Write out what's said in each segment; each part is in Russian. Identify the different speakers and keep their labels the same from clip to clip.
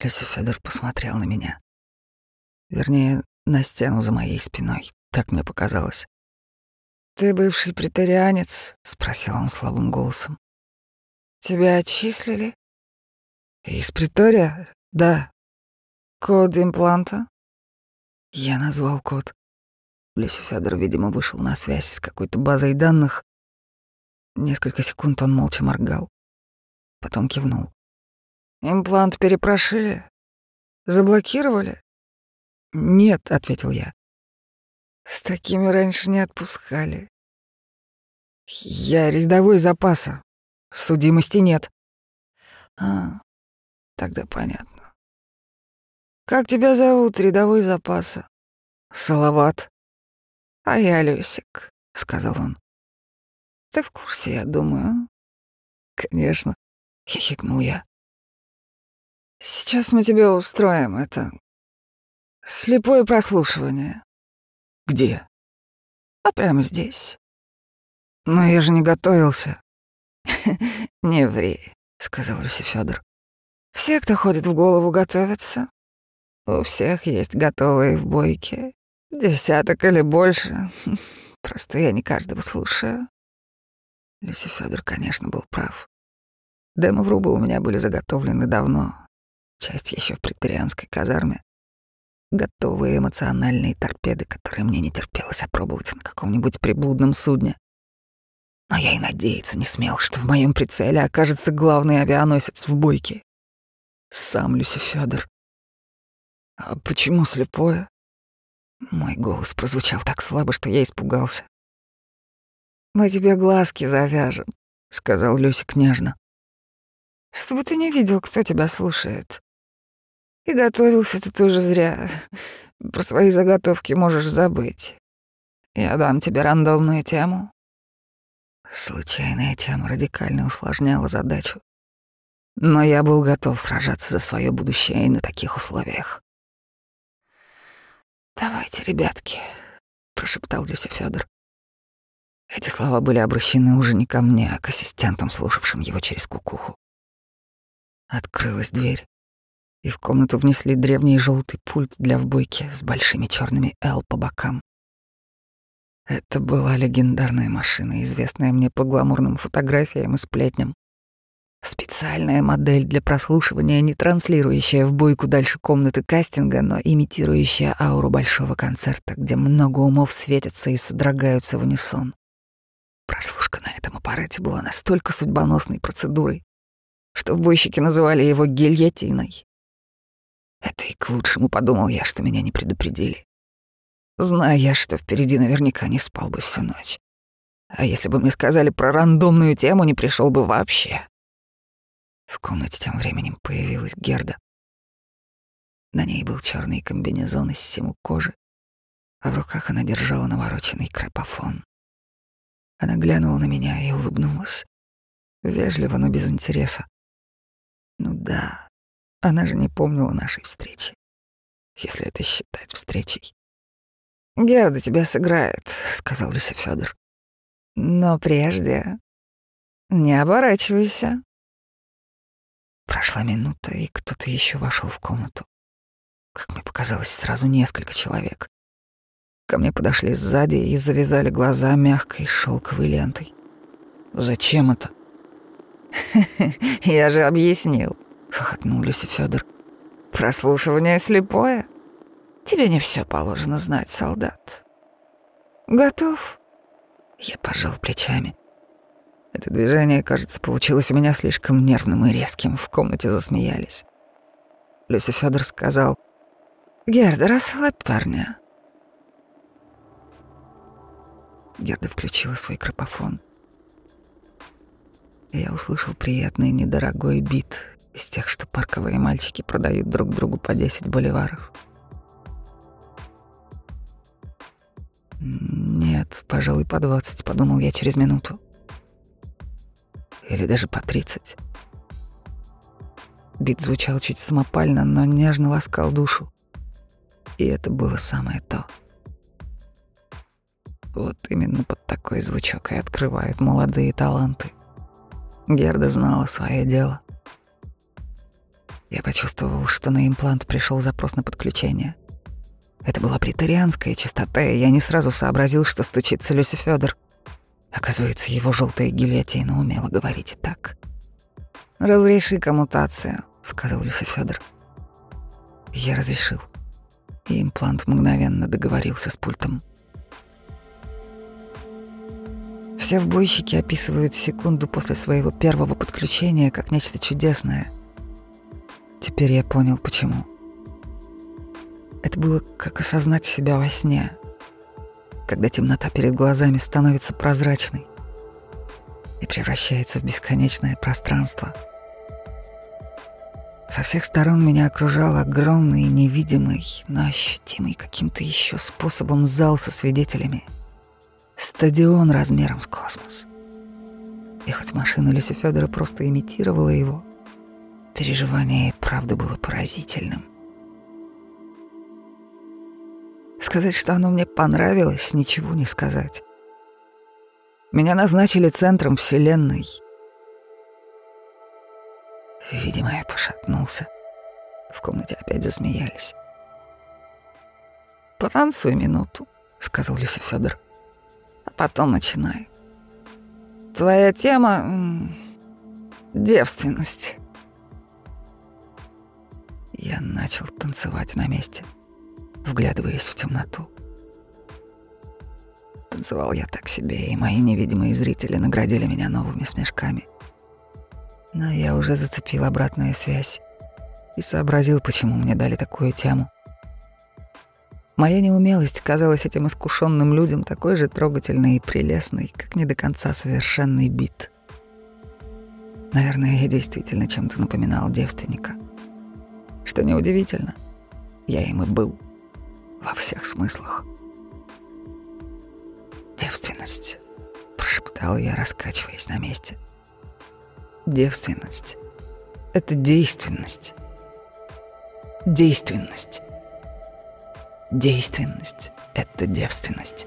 Speaker 1: Люцифедор посмотрел на меня. Вернее, на стену за моей спиной. Так мне показалось. «Ты бывший претарианец?» — спросил он слабым голосом. «Тебя отчислили?» «Из притория? Да». «Код импланта?» Я назвал код. Люцифедор, видимо, вышел на связь с какой-то базой данных. Несколько секунд он молча моргал. Потом кивнул. «Имплант перепрошили? Заблокировали?» «Нет», — ответил я. «С такими раньше не отпускали». «Я рядовой запаса. Судимости нет». «А, тогда понятно. Как тебя зовут, рядовой запаса?» «Салават». «А я Люсик», — сказал он. «Ты в курсе, я думаю?» «Конечно», — хихикнул я. «Сейчас мы тебе устроим это Слепое прослушивание. Где? А прямо здесь. Но я же не готовился. Не ври, сказал Люси Федор. Все, кто ходит в голову, готовятся. У всех есть готовые в бойке. Десяток или больше. Просто я не каждого слушаю. Люси Федор, конечно, был прав. Демо-врубы у меня были заготовлены давно. Часть еще в претерианской казарме готовые эмоциональные торпеды, которые мне не терпелось опробовать на каком-нибудь приблудном судне. Но я и надеяться не смел, что в моем прицеле окажется главный авианосец в бойке. Сам Люси Федор. А почему слепое? Мой голос прозвучал так слабо, что я испугался. «Мы тебе глазки завяжем», — сказал Люсик нежно. «Чтобы ты не видел, кто тебя слушает. И готовился ты тоже зря. Про свои заготовки можешь забыть. Я дам тебе рандомную тему. Случайная тема радикально усложняла задачу. Но я был готов сражаться за свое будущее и на таких условиях. «Давайте, ребятки», — прошептал Люся Федор. Эти слова были обращены уже не ко мне, а к ассистентам, слушавшим его через кукуху. Открылась дверь и в комнату внесли древний желтый пульт для вбойки с большими черными «Л» по бокам. Это была легендарная машина, известная мне по гламурным фотографиям и сплетням. Специальная модель для прослушивания, не транслирующая в бойку дальше комнаты кастинга, но имитирующая ауру большого концерта, где много умов светятся и содрогаются в унисон. Прослушка на этом аппарате была настолько судьбоносной процедурой, что в бойщике называли его гильотиной. Это и к лучшему, подумал я, что меня не предупредили. Зная я, что впереди наверняка не спал бы всю ночь. А если бы мне сказали про рандомную тему, не пришел бы вообще. В комнате тем временем появилась Герда. На ней был черный комбинезон из симу кожи, а в руках она держала навороченный крапофон. Она глянула на меня и улыбнулась. Вежливо, но без интереса. Ну да, она же не помнила нашей встречи, если это считать встречей. «Герда тебя сыграет», — сказал Люся Федор. «Но прежде не оборачивайся». Прошла минута, и кто-то еще вошел в комнату. Как мне показалось, сразу несколько человек. Ко мне подошли сзади и завязали глаза мягкой шелковой лентой. «Зачем это?» «Я же объяснил», — хохотнул Люси Федор. «Прослушивание слепое? Тебе не все положено знать, солдат. Готов?» Я пожал плечами. Это движение, кажется, получилось у меня слишком нервным и резким. В комнате засмеялись. Люси Федор сказал, «Герда, расслабь парня». Герда включила свой крапофон. Я услышал приятный недорогой бит из тех, что парковые мальчики продают друг другу по 10 боливаров. Нет, пожалуй, по 20, подумал я через минуту. Или даже по 30. Бит звучал чуть самопально, но нежно ласкал душу. И это было самое то. Вот именно под такой звучок и открывают молодые таланты. Герда знала свое дело. Я почувствовал, что на имплант пришел запрос на подключение. Это была притарианская частота, и я не сразу сообразил, что стучится Люси Федор. Оказывается, его желтая гильотина умела говорить и так. «Разреши коммутацию», — сказал Люси Федор. Я разрешил, и имплант мгновенно договорился с пультом. Все вбойщики описывают секунду после своего первого подключения как нечто чудесное. Теперь я понял, почему. Это было как осознать себя во сне, когда темнота перед глазами становится прозрачной и превращается в бесконечное пространство. Со всех сторон меня окружал огромный, невидимый, но ощутимый каким-то еще способом зал со свидетелями. Стадион размером с космос. И хоть машина Люси Федора просто имитировала его, переживание и правда было поразительным. Сказать, что оно мне понравилось, ничего не сказать. Меня назначили центром Вселенной. Видимо, я пошатнулся. В комнате опять засмеялись. «Потанцуй минуту», — сказал Люси Федор. «А потом начинай. Твоя тема — девственность». Я начал танцевать на месте вглядываясь в темноту. Танцевал я так себе, и мои невидимые зрители наградили меня новыми смешками. Но я уже зацепил обратную связь и сообразил, почему мне дали такую тему. Моя неумелость казалась этим искушенным людям такой же трогательной и прелестной, как не до конца совершенный бит. Наверное, я действительно чем-то напоминал девственника. Что неудивительно, я им и был во всех смыслах. «Девственность», — прошептал я, раскачиваясь на месте. «Девственность — это действенность. Действенность. Действенность — это девственность».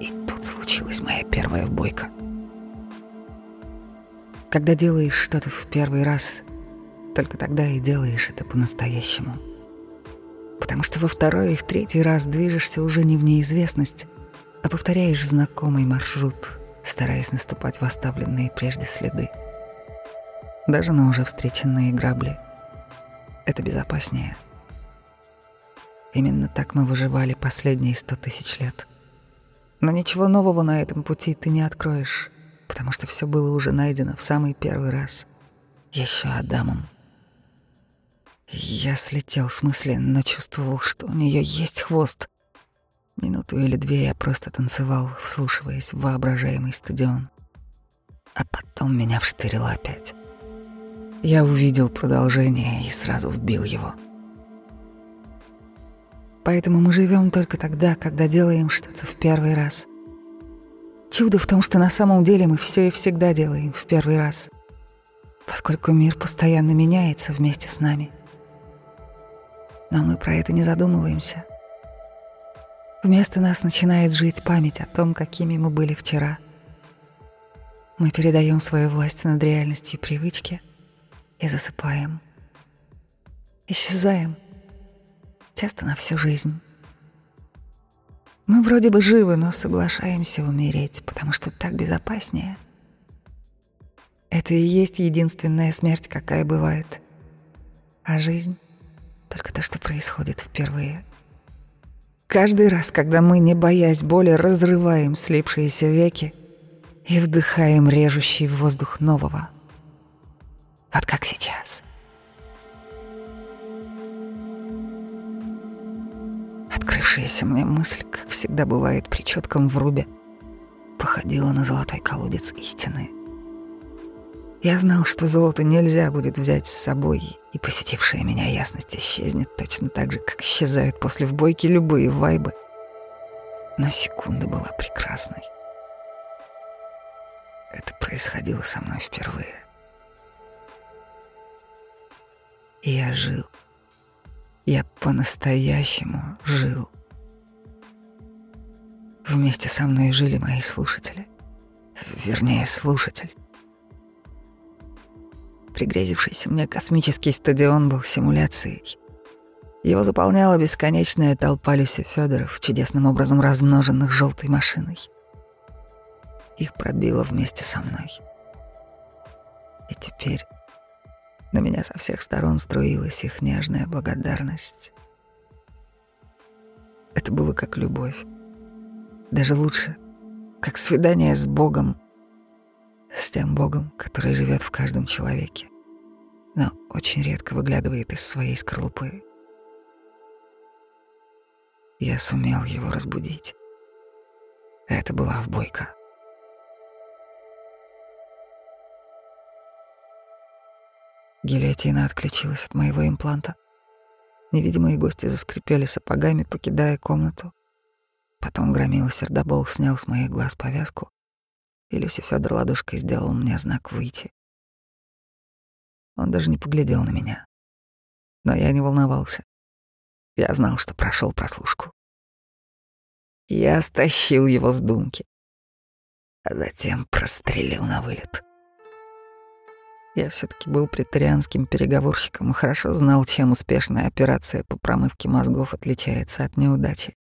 Speaker 1: И тут случилась моя первая бойка. Когда делаешь что-то в первый раз, только тогда и делаешь это по-настоящему — потому что во второй и в третий раз движешься уже не в неизвестность, а повторяешь знакомый маршрут, стараясь наступать в оставленные прежде следы. Даже на уже встреченные грабли. Это безопаснее. Именно так мы выживали последние сто тысяч лет. Но ничего нового на этом пути ты не откроешь, потому что все было уже найдено в самый первый раз, еще Адамом. Я слетел с мысли, но чувствовал, что у нее есть хвост. Минуту или две я просто танцевал, вслушиваясь в воображаемый стадион. А потом меня вштырило опять. Я увидел продолжение и сразу вбил его. Поэтому мы живем только тогда, когда делаем что-то в первый раз. Чудо в том, что на самом деле мы все и всегда делаем в первый раз, поскольку мир постоянно меняется вместе с нами — но мы про это не задумываемся. Вместо нас начинает жить память о том, какими мы были вчера. Мы передаем свою власть над реальностью привычки и засыпаем. Исчезаем. Часто на всю жизнь. Мы вроде бы живы, но соглашаемся умереть, потому что так безопаснее. Это и есть единственная смерть, какая бывает. А жизнь только то, что происходит впервые. Каждый раз, когда мы, не боясь боли, разрываем слипшиеся веки и вдыхаем режущий воздух нового. Вот как сейчас. Открывшаяся мне мысль, как всегда бывает при четком врубе, походила на золотой колодец истины — я знал, что золото нельзя будет взять с собой, и посетившая меня ясность исчезнет точно так же, как исчезают после вбойки любые вайбы. Но секунда была прекрасной. Это происходило со мной впервые. И я жил. Я по-настоящему жил. Вместе со мной жили мои слушатели. Вернее, слушатель. Пригрезившийся мне космический стадион был симуляцией. Его заполняла бесконечная толпа Люси Федоров, чудесным образом размноженных желтой машиной. Их пробило вместе со мной. И теперь на меня со всех сторон струилась их нежная благодарность. Это было как любовь. Даже лучше, как свидание с Богом, с тем Богом, который живет в каждом человеке, но очень редко выглядывает из своей скорлупы. Я сумел его разбудить. Это была вбойка. Гильотина отключилась от моего импланта. Невидимые гости заскрипели сапогами, покидая комнату. Потом громила сердобол снял с моих глаз повязку, и Люси Федор ладошкой сделал мне знак «выйти». Он даже не поглядел на меня. Но я не волновался. Я знал, что прошел прослушку. Я стащил его с думки, а затем прострелил на вылет. Я все таки был претарианским переговорщиком и хорошо знал, чем успешная операция по промывке мозгов отличается от неудачи.